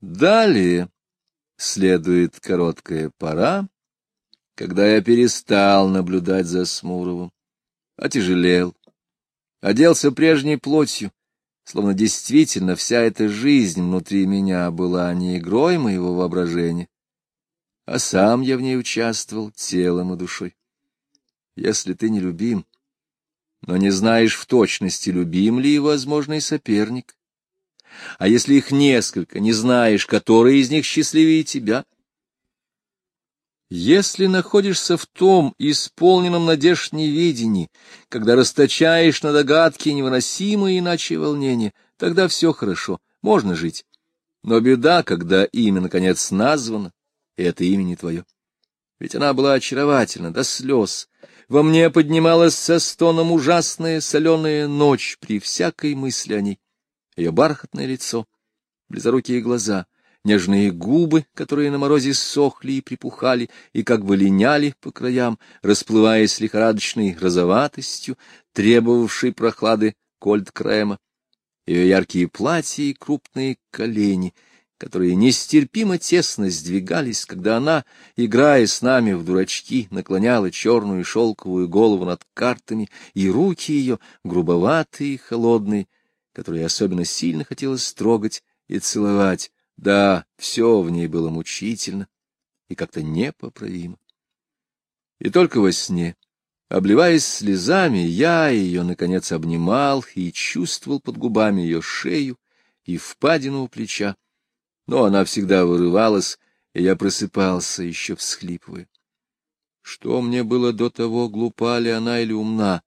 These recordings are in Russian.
Далее следует короткая пора, когда я перестал наблюдать за Смуровым, отяжелел, оделся прежней плотью, словно действительно вся эта жизнь внутри меня была не игрой моего воображения, а сам я в ней участвовал телом и душой. Если ты не любим, но не знаешь в точности, любим ли возможный соперник, а если их несколько, не знаешь, который из них счастливее тебя? Если находишься в том исполненном надежд неведении, когда расточаешь на догадки невыносимые иначе волнения, тогда все хорошо, можно жить. Но беда, когда имя, наконец, названо, и это имя не твое. Ведь она была очаровательна до слез. Во мне поднималась со стоном ужасная соленая ночь при всякой мысли о ней ее бархатное лицо, близорукие глаза, нежные губы, которые на морозе сохли и припухали, и как бы линяли по краям, расплываясь лихорадочной розоватостью, требовавшей прохлады кольт-крема, ее яркие платья и крупные колени, которые нестерпимо тесно сдвигались, когда она, играя с нами в дурачки, наклоняла черную шелковую голову над картами, и руки ее, грубоватые и холодные, которую особенно сильно хотелось строгать и целовать. Да, все в ней было мучительно и как-то непоправимо. И только во сне, обливаясь слезами, я ее, наконец, обнимал и чувствовал под губами ее шею и впадину у плеча. Но она всегда вырывалась, и я просыпался, еще всхлипывая. Что мне было до того, глупа ли она или умна,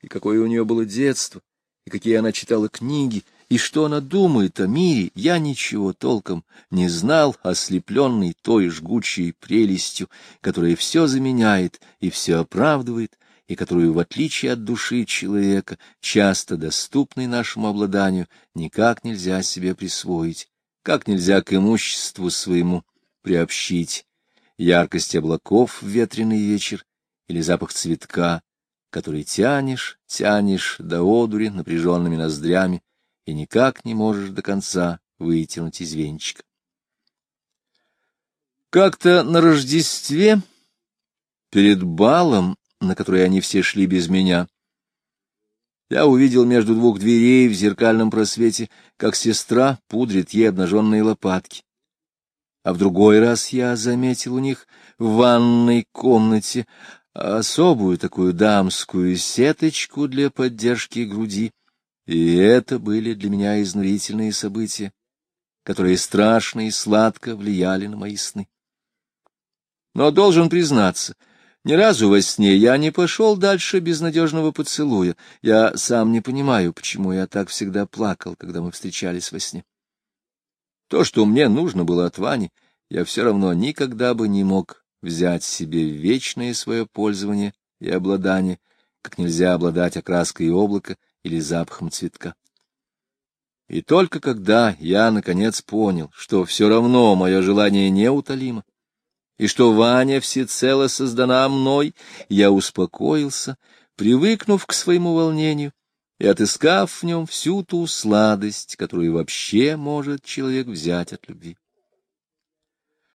и какое у нее было детство, и какие она читала книги, и что она думает о мире, я ничего толком не знал, ослепленный той жгучей прелестью, которая все заменяет и все оправдывает, и которую, в отличие от души человека, часто доступной нашему обладанию, никак нельзя себе присвоить, как нельзя к имуществу своему приобщить. Яркость облаков в ветреный вечер или запах цветка, который тянешь, тянешь до одури напряженными ноздрями и никак не можешь до конца вытянуть из венчика. Как-то на Рождестве, перед балом, на который они все шли без меня, я увидел между двух дверей в зеркальном просвете, как сестра пудрит ей обнаженные лопатки. А в другой раз я заметил у них в ванной комнате особую такую дамскую сеточку для поддержки груди, и это были для меня изнурительные события, которые страшно и сладко влияли на мои сны. Но должен признаться, ни разу во сне я не пошел дальше безнадежного поцелуя. Я сам не понимаю, почему я так всегда плакал, когда мы встречались во сне. То, что мне нужно было от Вани, я все равно никогда бы не мог взять себе вечное свое пользование и обладание, как нельзя обладать окраской облака или запахом цветка. И только когда я, наконец, понял, что все равно мое желание неутолимо, и что Ваня всецело создана мной, я успокоился, привыкнув к своему волнению и отыскав в нем всю ту сладость, которую вообще может человек взять от любви.